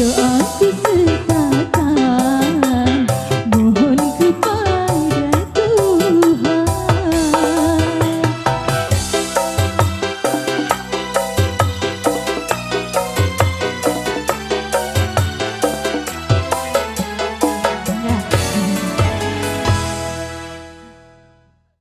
doa